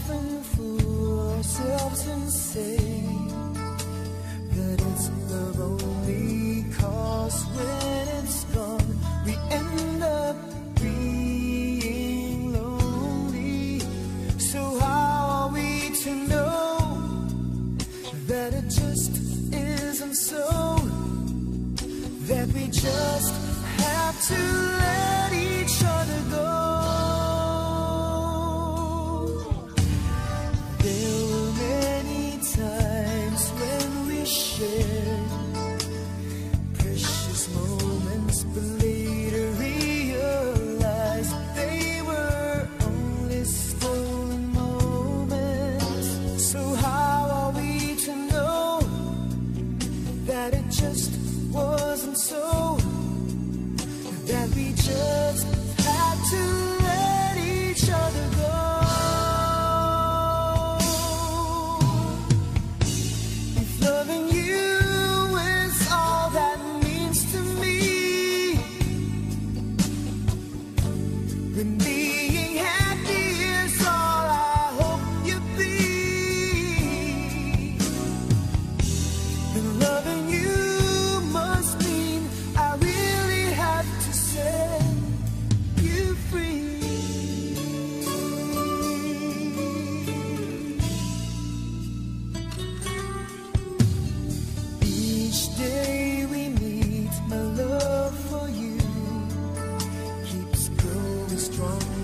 yourself and fool ourselves and say. That it's love only cause when it's gone. We end up being lonely. So how are we to know that it just isn't so? That we just have to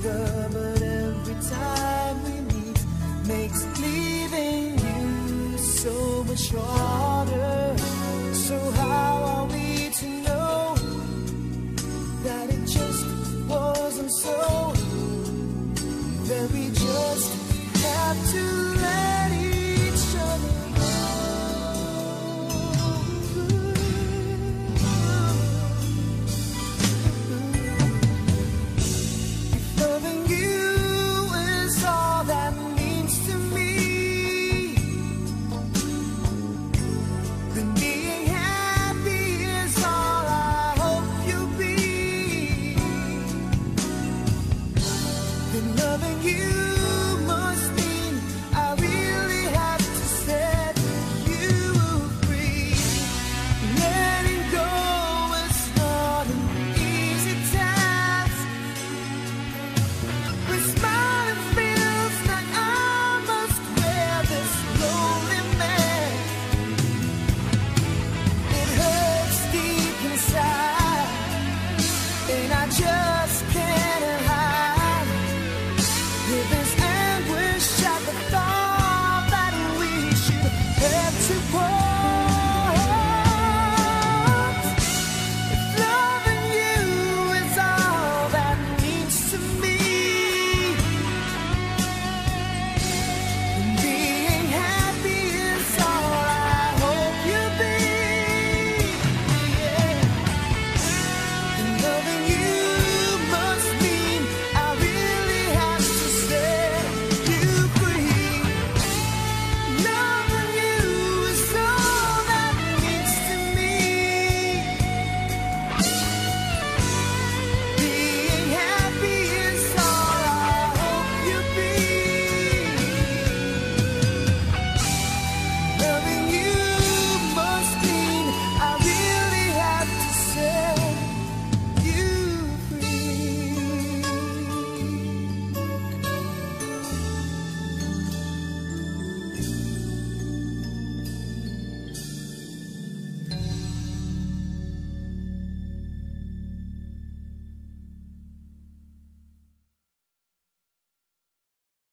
but every time we meet makes leaving you so much harder. So how are we to know that it just wasn't so? That we